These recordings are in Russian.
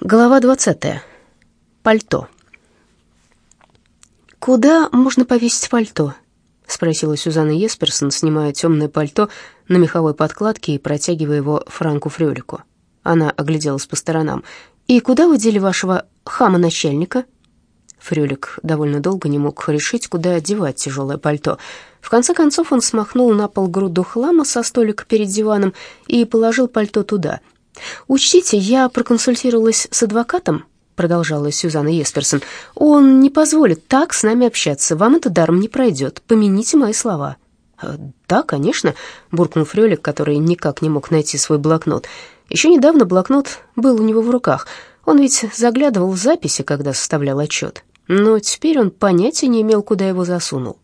Глава 20. Пальто. «Куда можно повесить пальто?» — спросила Сюзанна Есперсон, снимая темное пальто на меховой подкладке и протягивая его Франку Фрёлику. Она огляделась по сторонам. «И куда вы дели вашего хама-начальника?» Фрёлик довольно долго не мог решить, куда одевать тяжелое пальто. В конце концов он смахнул на пол груду хлама со столика перед диваном и положил пальто туда — «Учтите, я проконсультировалась с адвокатом», продолжала Сюзанна Есперсон. «Он не позволит так с нами общаться. Вам это даром не пройдет. Помяните мои слова». «Э, «Да, конечно», — буркнул Фрёлик, который никак не мог найти свой блокнот. Еще недавно блокнот был у него в руках. Он ведь заглядывал в записи, когда составлял отчет. Но теперь он понятия не имел, куда его засунул.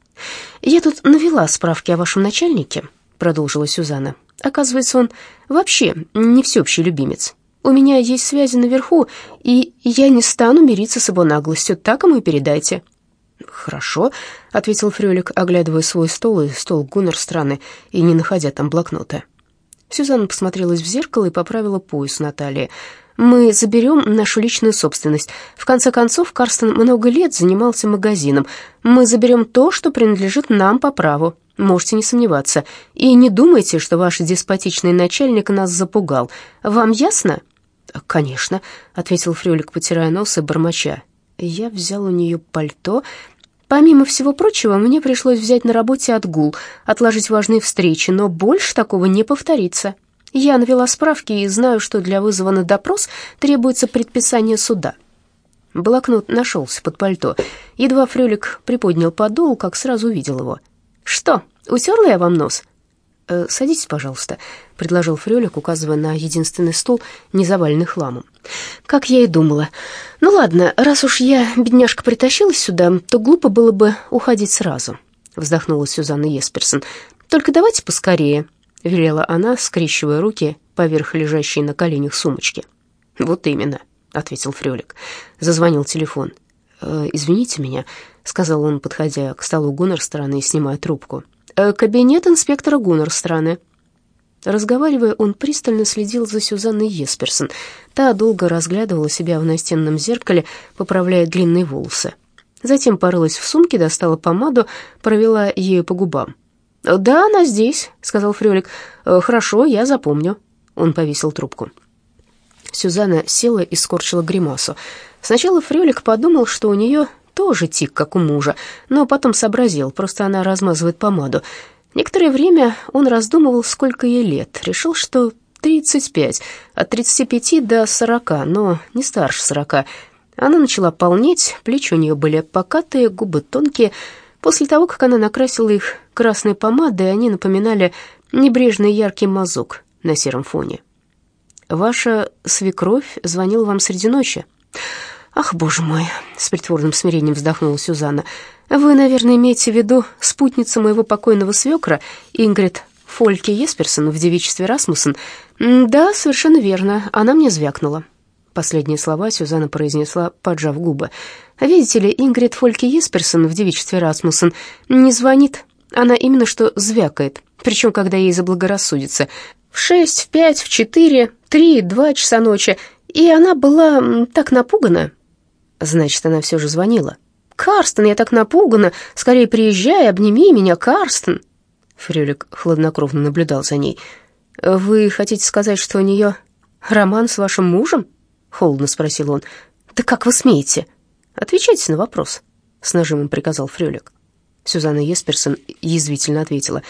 «Я тут навела справки о вашем начальнике», — продолжила Сюзанна. Оказывается, он вообще не всеобщий любимец. У меня есть связи наверху, и я не стану мириться с его наглостью. Так ему и передайте». «Хорошо», — ответил Фрёлик, оглядывая свой стол и стол Гуннер страны и не находя там блокнота. Сюзанна посмотрелась в зеркало и поправила пояс Натальи. «Мы заберем нашу личную собственность. В конце концов, Карстен много лет занимался магазином. Мы заберем то, что принадлежит нам по праву. Можете не сомневаться. И не думайте, что ваш деспотичный начальник нас запугал. Вам ясно?» «Конечно», — ответил Фрюлик, потирая нос и бормоча. «Я взял у нее пальто. Помимо всего прочего, мне пришлось взять на работе отгул, отложить важные встречи, но больше такого не повторится. Я навела справки и знаю, что для вызова на допрос требуется предписание суда». Блокнот нашелся под пальто. Едва Фрюлик приподнял подол, как сразу увидел его — «Что, утерла я вам нос?» «Э, «Садитесь, пожалуйста», — предложил Фрёлик, указывая на единственный стул, не заваленный хламом. «Как я и думала. Ну ладно, раз уж я, бедняжка, притащилась сюда, то глупо было бы уходить сразу», — вздохнула Сюзанна Есперсон. «Только давайте поскорее», — велела она, скрещивая руки поверх лежащей на коленях сумочки. «Вот именно», — ответил Фрёлик. Зазвонил телефон. «Э, «Извините меня», — сказал он, подходя к столу Гуннерстрана и снимая трубку. «Э, «Кабинет инспектора Гуннерстраны». Разговаривая, он пристально следил за Сюзанной Есперсон. Та долго разглядывала себя в настенном зеркале, поправляя длинные волосы. Затем порылась в сумке, достала помаду, провела ею по губам. «Да, она здесь», — сказал Фрёлик. «Э, «Хорошо, я запомню». Он повесил трубку. Сюзанна села и скорчила гримасу. Сначала Фрёлик подумал, что у нее тоже тик, как у мужа, но потом сообразил, просто она размазывает помаду. Некоторое время он раздумывал, сколько ей лет, решил, что 35, от 35 до 40, но не старше 40. Она начала полнеть, плечи у нее были покатые, губы тонкие. После того, как она накрасила их красной помадой, они напоминали небрежный яркий мазок на сером фоне. «Ваша свекровь звонила вам среди ночи?» «Ах, боже мой!» — с притворным смирением вздохнула Сюзанна. «Вы, наверное, имеете в виду спутницу моего покойного свекра, Ингрид Фольке Есперсон в девичестве Расмуссен?» «Да, совершенно верно. Она мне звякнула». Последние слова Сюзанна произнесла, поджав губы. «Видите ли, Ингрид Фольке Есперсон в девичестве Расмуссен не звонит. Она именно что звякает, причем когда ей заблагорассудится. В шесть, в пять, в четыре, три, два часа ночи. И она была так напугана, Значит, она все же звонила. «Карстен, я так напугана! Скорее приезжай, обними меня, Карстен!» Фрюлик хладнокровно наблюдал за ней. «Вы хотите сказать, что у нее роман с вашим мужем?» — холодно спросил он. «Да как вы смеете?» «Отвечайте на вопрос», — с нажимом приказал Фрюлик. Сюзанна Есперсон язвительно ответила.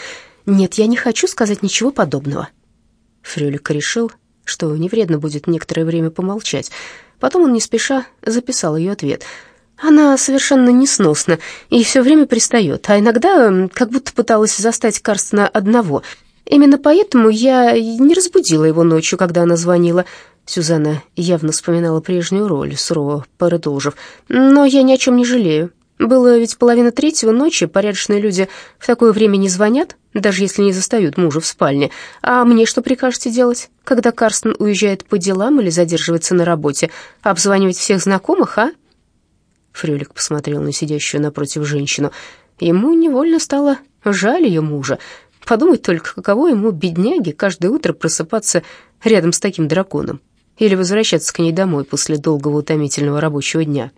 «Нет, я не хочу сказать ничего подобного». Фрюлик решил, что не вредно будет некоторое время помолчать, Потом он не спеша записал ее ответ. Она совершенно несносна и все время пристает, а иногда как будто пыталась застать Карстена одного. Именно поэтому я не разбудила его ночью, когда она звонила. Сюзанна явно вспоминала прежнюю роль, сурово продолжив. «Но я ни о чем не жалею. Было ведь половина третьего ночи, порядочные люди в такое время не звонят, даже если не застают мужа в спальне. А мне что прикажете делать, когда Карстен уезжает по делам или задерживается на работе? Обзванивать всех знакомых, а?» Фрюлик посмотрел на сидящую напротив женщину. Ему невольно стало жаль ее мужа. Подумать только, каково ему, бедняге, каждое утро просыпаться рядом с таким драконом. или возвращаться к ней домой после долгого утомительного рабочего дня.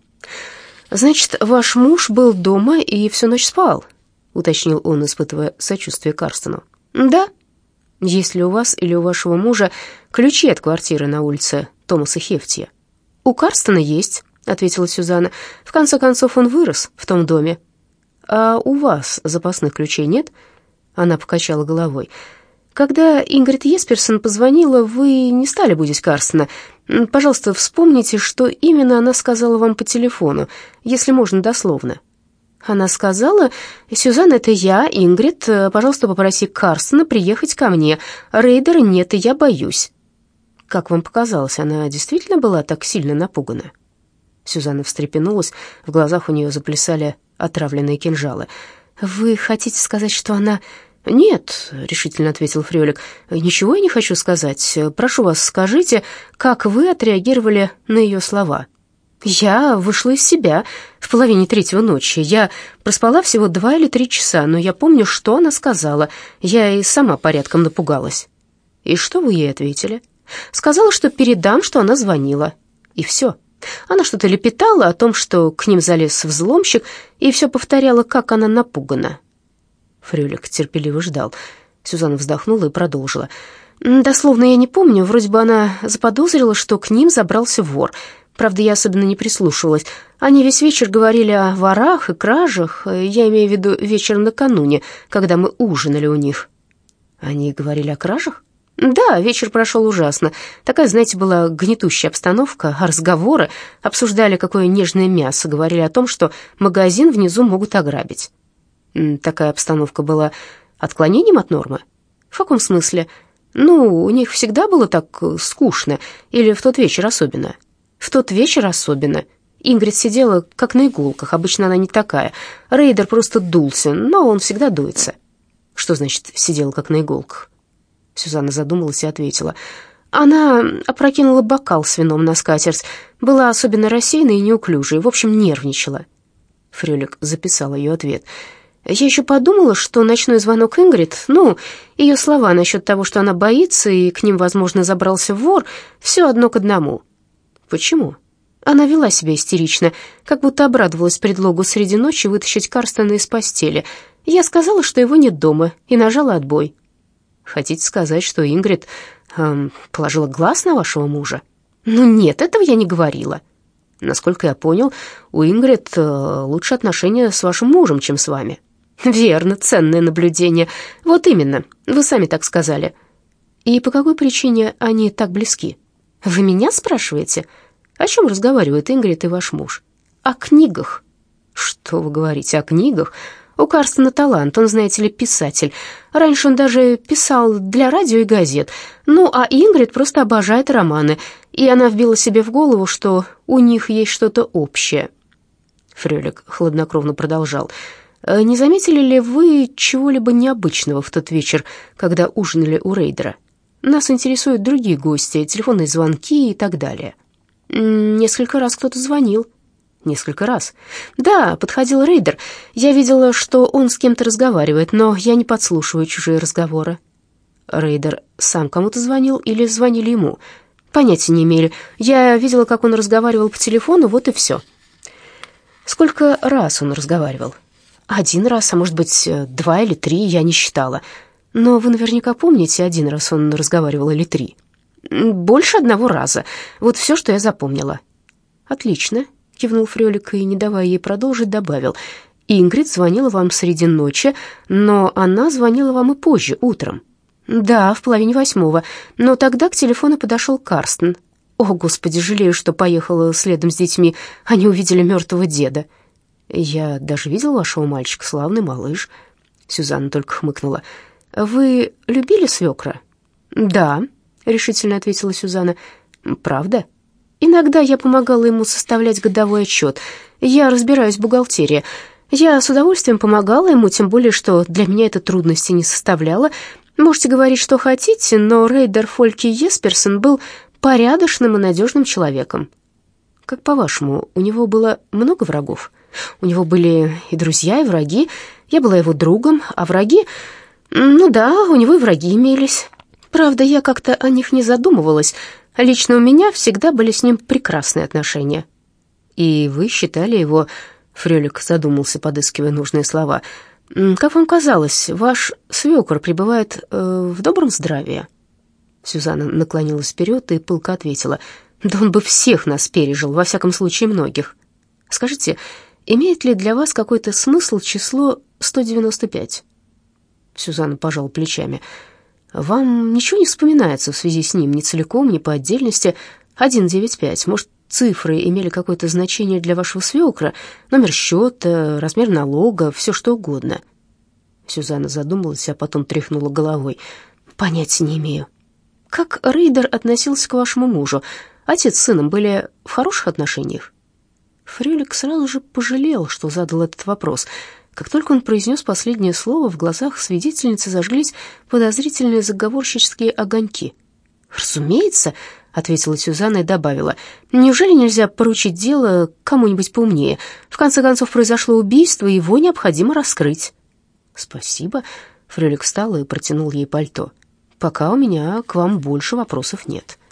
«Значит, ваш муж был дома и всю ночь спал?» — уточнил он, испытывая сочувствие Карстену. «Да». «Есть ли у вас или у вашего мужа ключи от квартиры на улице Томаса Хефтия?» «У Карстена есть», — ответила Сюзанна. «В конце концов, он вырос в том доме». «А у вас запасных ключей нет?» Она покачала головой. Когда Ингрид Есперсон позвонила, вы не стали будить Карстена. Пожалуйста, вспомните, что именно она сказала вам по телефону, если можно дословно. Она сказала, «Сюзанна, это я, Ингрид. Пожалуйста, попроси Карстена приехать ко мне. Рейдера нет, и я боюсь». Как вам показалось, она действительно была так сильно напугана? Сюзанна встрепенулась, в глазах у нее заплясали отравленные кинжалы. «Вы хотите сказать, что она «Нет», — решительно ответил Фрёлик, — «ничего я не хочу сказать. Прошу вас, скажите, как вы отреагировали на ее слова?» «Я вышла из себя в половине третьего ночи. Я проспала всего два или три часа, но я помню, что она сказала. Я и сама порядком напугалась». «И что вы ей ответили?» «Сказала, что передам, что она звонила. И все». Она что-то лепетала о том, что к ним залез взломщик, и все повторяла, как она напугана. Фрюлик терпеливо ждал. Сюзанна вздохнула и продолжила. «Дословно я не помню, вроде бы она заподозрила, что к ним забрался вор. Правда, я особенно не прислушивалась. Они весь вечер говорили о ворах и кражах, я имею в виду вечер накануне, когда мы ужинали у них». «Они говорили о кражах?» «Да, вечер прошел ужасно. Такая, знаете, была гнетущая обстановка, разговоры, обсуждали, какое нежное мясо, говорили о том, что магазин внизу могут ограбить». Такая обстановка была отклонением от нормы? В каком смысле? Ну, у них всегда было так э, скучно, или в тот вечер особенно? В тот вечер особенно. Ингрид сидела как на иголках, обычно она не такая. Рейдер просто дулся, но он всегда дуется. Что значит «сидела как на иголках»? Сюзанна задумалась и ответила. Она опрокинула бокал с вином на скатерть, была особенно рассеянной и неуклюжей, в общем, нервничала. Фрюлик записал ее ответ — я еще подумала, что ночной звонок Ингрид, ну, ее слова насчет того, что она боится, и к ним, возможно, забрался вор, все одно к одному. Почему? Она вела себя истерично, как будто обрадовалась предлогу среди ночи вытащить Карстена из постели. Я сказала, что его нет дома, и нажала отбой. Хотите сказать, что Ингрид эм, положила глаз на вашего мужа? Ну нет, этого я не говорила. Насколько я понял, у Ингрид э, лучше отношения с вашим мужем, чем с вами. «Верно, ценное наблюдение. Вот именно, вы сами так сказали». «И по какой причине они так близки?» «Вы меня спрашиваете?» «О чем разговаривают Ингрид и ваш муж?» «О книгах». «Что вы говорите о книгах?» У Карстена талант, он, знаете ли, писатель. Раньше он даже писал для радио и газет. Ну, а Ингрид просто обожает романы, и она вбила себе в голову, что у них есть что-то общее. Фрёлик хладнокровно продолжал. Не заметили ли вы чего-либо необычного в тот вечер, когда ужинали у рейдера? Нас интересуют другие гости, телефонные звонки и так далее. Несколько раз кто-то звонил. Несколько раз. Да, подходил рейдер. Я видела, что он с кем-то разговаривает, но я не подслушиваю чужие разговоры. Рейдер сам кому-то звонил или звонили ему? Понятия не имели. Я видела, как он разговаривал по телефону, вот и все. Сколько раз он разговаривал? Один раз, а может быть, два или три, я не считала. Но вы наверняка помните, один раз он разговаривал или три. Больше одного раза. Вот все, что я запомнила. Отлично, кивнул Фрёлик и, не давая ей продолжить, добавил. Ингрид звонила вам среди ночи, но она звонила вам и позже, утром. Да, в половине восьмого, но тогда к телефону подошел Карстен. О, Господи, жалею, что поехала следом с детьми. Они увидели мертвого деда. «Я даже видел вашего мальчика, славный малыш». Сюзанна только хмыкнула. «Вы любили свекра?» «Да», — решительно ответила Сюзанна. «Правда?» «Иногда я помогала ему составлять годовой отчет. Я разбираюсь в бухгалтерии. Я с удовольствием помогала ему, тем более, что для меня это трудности не составляло. Можете говорить, что хотите, но Рейдер Фольки Есперсон был порядочным и надежным человеком. Как по-вашему, у него было много врагов?» У него были и друзья, и враги. Я была его другом, а враги... Ну да, у него и враги имелись. Правда, я как-то о них не задумывалась. Лично у меня всегда были с ним прекрасные отношения. И вы считали его... Фрелик задумался, подыскивая нужные слова. «Как вам казалось, ваш свекор пребывает э, в добром здравии?» Сюзанна наклонилась вперед и пылко ответила. «Да он бы всех нас пережил, во всяком случае многих. Скажите, имеет ли для вас какой-то смысл число 195?» Сюзанна пожала плечами. «Вам ничего не вспоминается в связи с ним, ни целиком, ни по отдельности? 195, может, цифры имели какое-то значение для вашего свекра? Номер счета, размер налога, все что угодно?» Сюзанна задумалась, а потом тряхнула головой. «Понятия не имею. Как Рейдер относился к вашему мужу? Отец с сыном были в хороших отношениях?» Фрюлик сразу же пожалел, что задал этот вопрос. Как только он произнес последнее слово, в глазах свидетельницы зажглись подозрительные заговорщические огоньки. «Разумеется», — ответила Сюзанна и добавила, «неужели нельзя поручить дело кому-нибудь поумнее? В конце концов, произошло убийство, его необходимо раскрыть». «Спасибо», — Фрюлик встал и протянул ей пальто. «Пока у меня к вам больше вопросов нет».